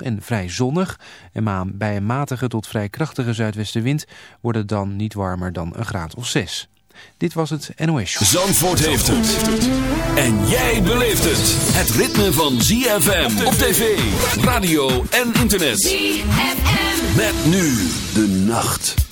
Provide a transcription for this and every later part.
en vrij zonnig. En bij een matige tot vrij krachtige zuidwestenwind wordt het dan niet warmer dan een graad of 6. Dit was het NOS Show. Zandvoort heeft het. En jij beleeft het. Het ritme van ZFM op tv, radio en internet. ZFM. Met nu de nacht.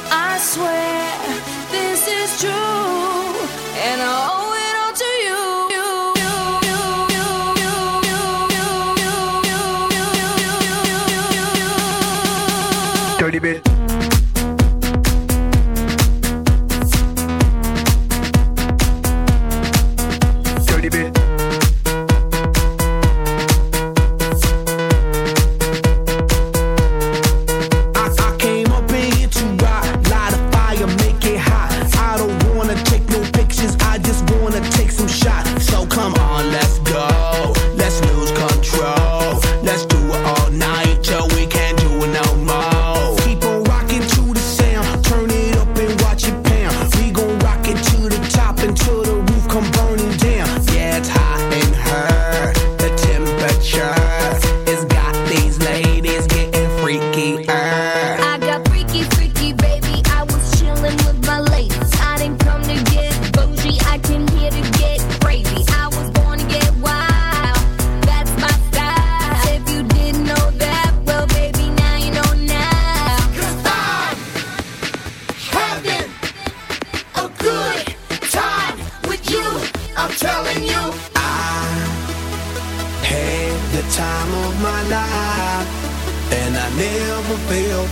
swear this is true, and all.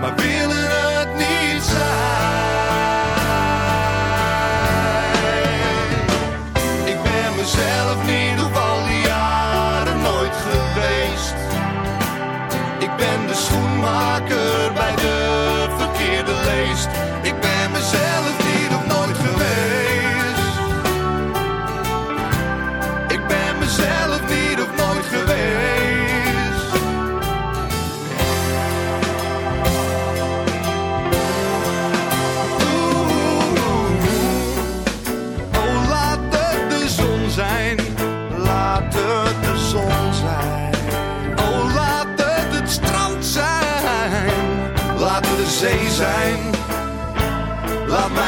maar willen het niet zijn.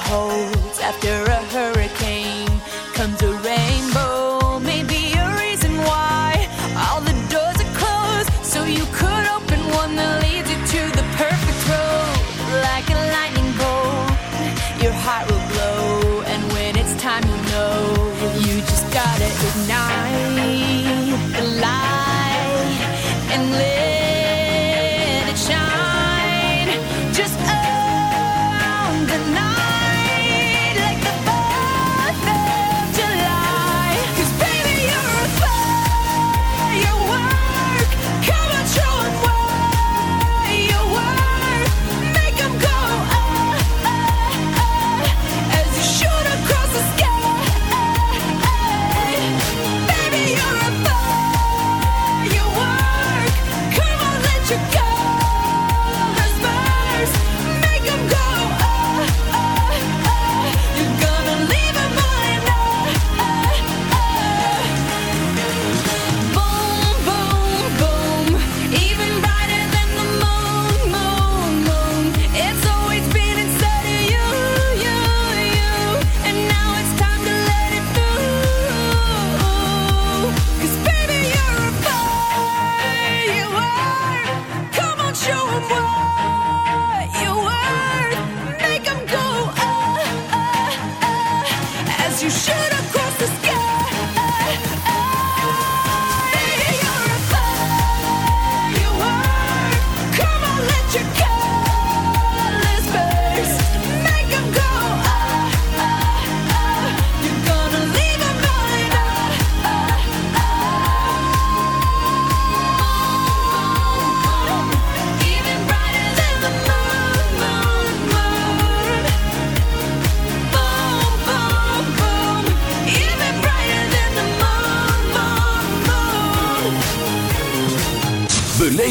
holds after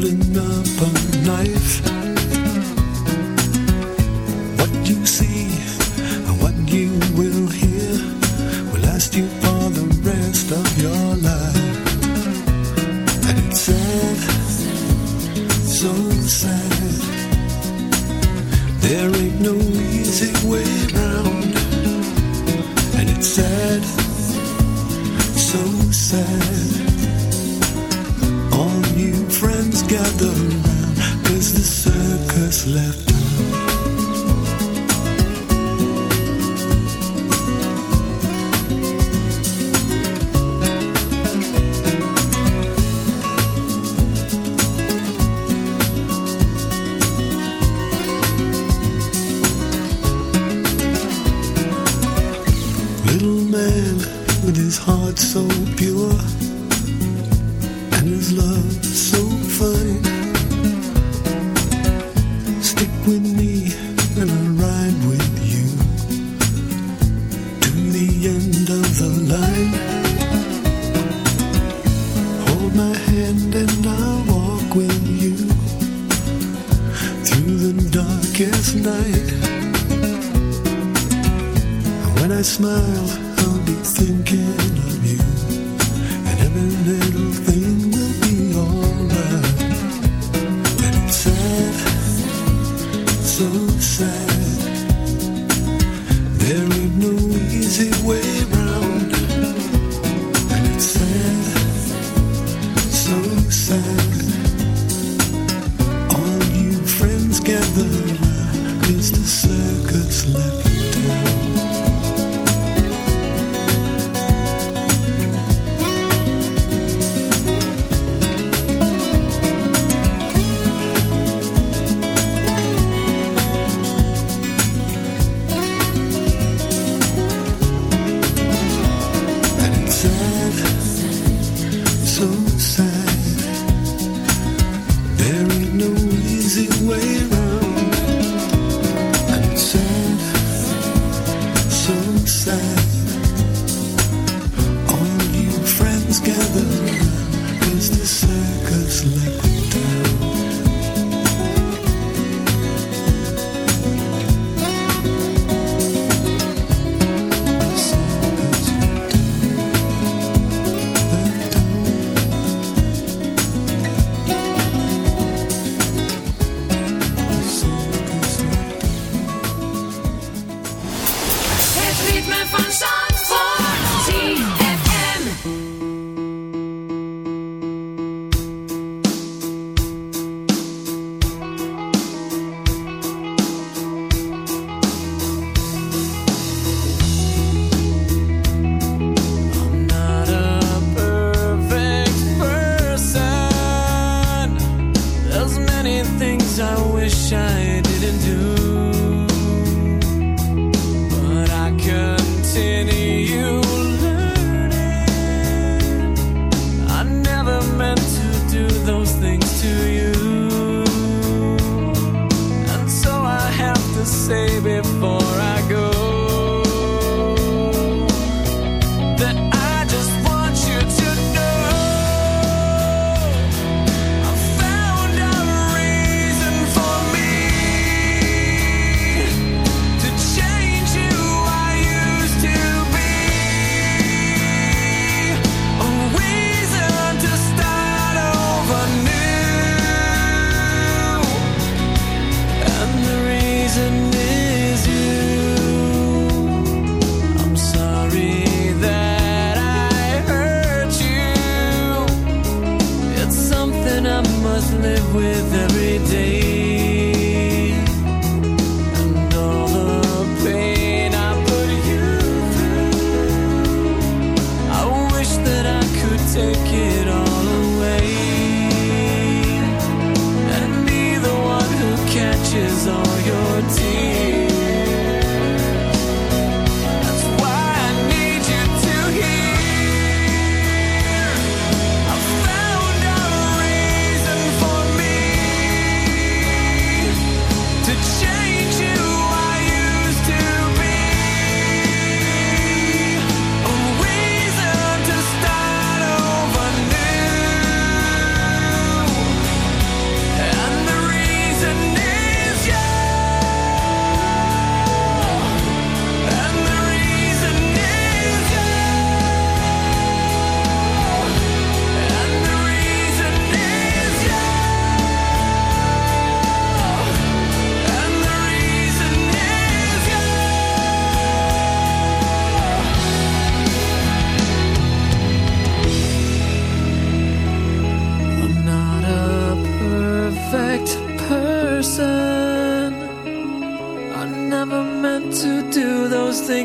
Holding up a knife.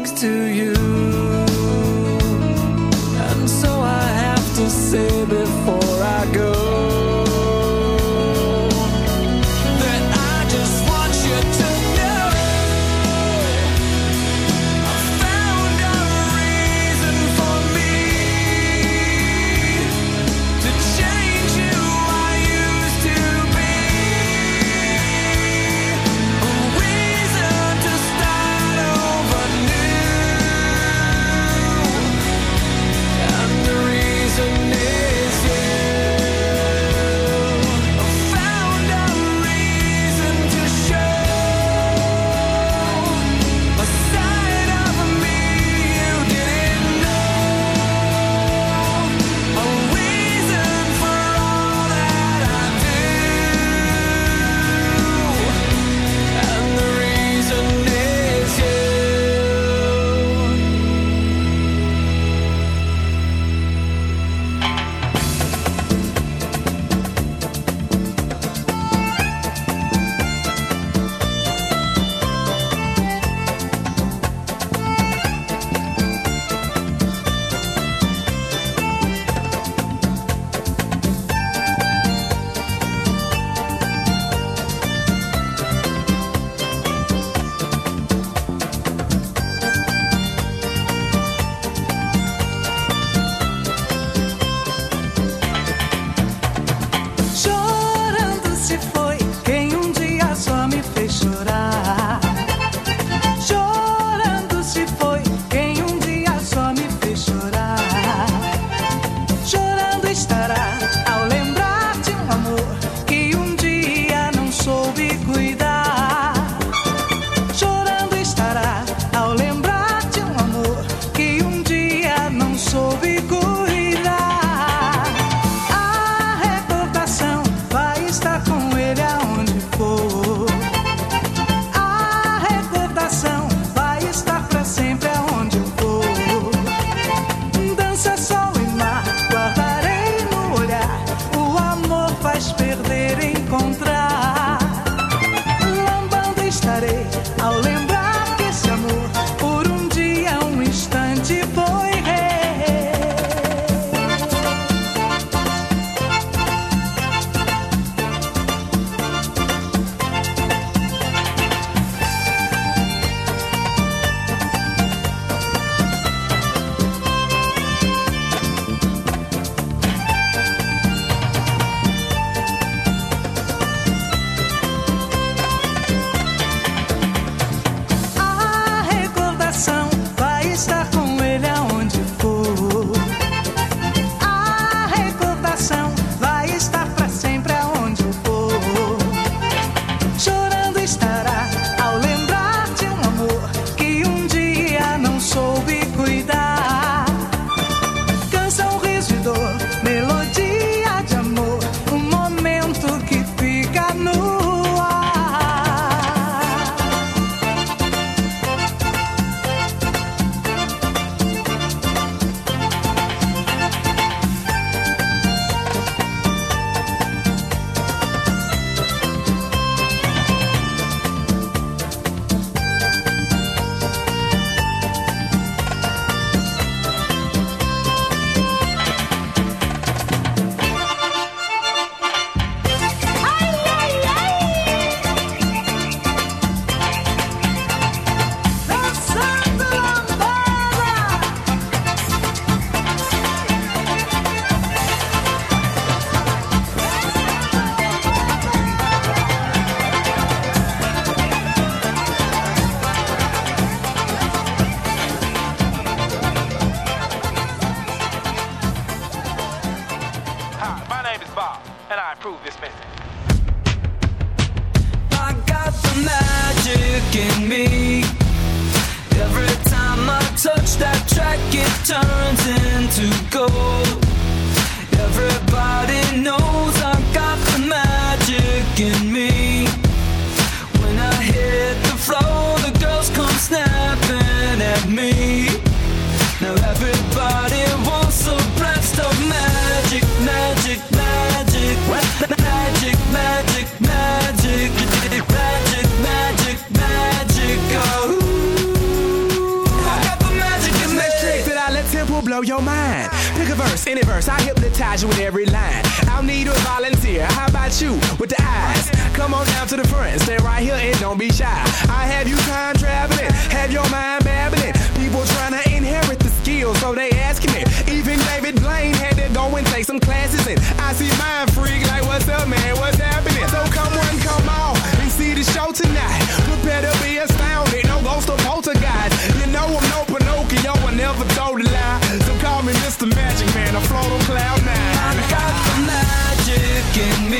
next to you.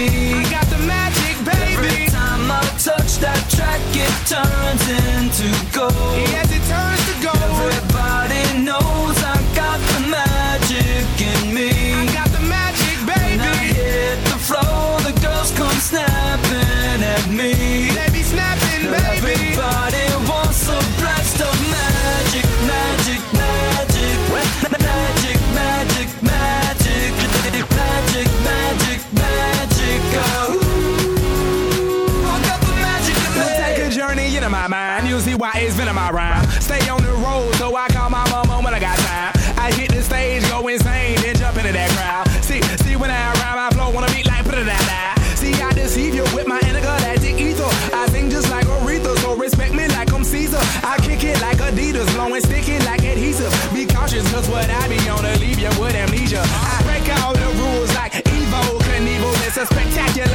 I got the magic, baby. Every time I touch that track, it turns into gold. Yeah,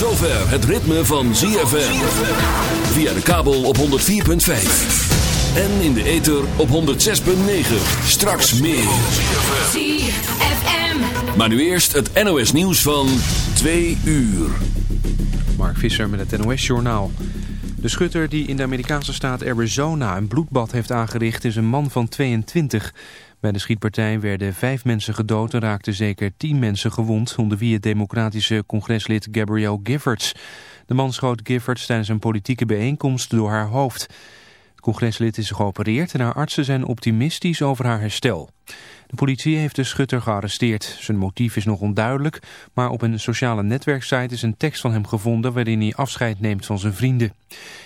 Zover het ritme van ZFM. Via de kabel op 104.5. En in de ether op 106.9. Straks meer. ZFM. Maar nu eerst het NOS nieuws van 2 uur. Mark Visser met het NOS Journaal. De schutter die in de Amerikaanse staat Arizona een bloedbad heeft aangericht is een man van 22. Bij de schietpartij werden vijf mensen gedood en raakten zeker tien mensen gewond, onder wie het democratische congreslid Gabrielle Giffords. De man schoot Giffords tijdens een politieke bijeenkomst door haar hoofd. Het congreslid is geopereerd en haar artsen zijn optimistisch over haar herstel. De politie heeft de schutter gearresteerd. Zijn motief is nog onduidelijk, maar op een sociale netwerksite is een tekst van hem gevonden waarin hij afscheid neemt van zijn vrienden.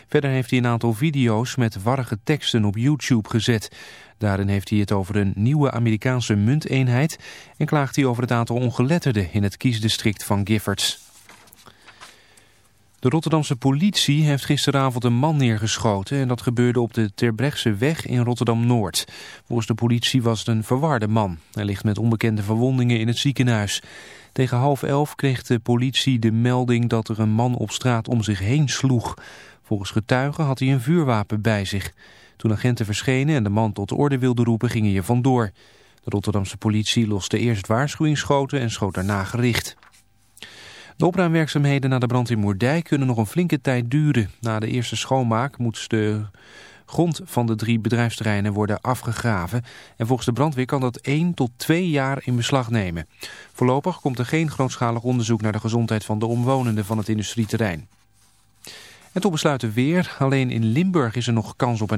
Verder heeft hij een aantal video's met warrige teksten op YouTube gezet. Daarin heeft hij het over een nieuwe Amerikaanse munteenheid en klaagt hij over het aantal ongeletterden in het kiesdistrict van Giffords. De Rotterdamse politie heeft gisteravond een man neergeschoten en dat gebeurde op de Terbrechtseweg weg in Rotterdam-Noord. Volgens de politie was het een verwarde man. Hij ligt met onbekende verwondingen in het ziekenhuis. Tegen half elf kreeg de politie de melding dat er een man op straat om zich heen sloeg. Volgens getuigen had hij een vuurwapen bij zich. Toen agenten verschenen en de man tot orde wilde roepen ging hij er vandoor. De Rotterdamse politie loste eerst waarschuwingsschoten en schoot daarna gericht. De opruimwerkzaamheden na de brand in Moerdijk kunnen nog een flinke tijd duren. Na de eerste schoonmaak moet de grond van de drie bedrijfsterreinen worden afgegraven. En volgens de brandweer kan dat 1 tot 2 jaar in beslag nemen. Voorlopig komt er geen grootschalig onderzoek naar de gezondheid van de omwonenden van het industrieterrein. En tot besluiten weer. Alleen in Limburg is er nog kans op een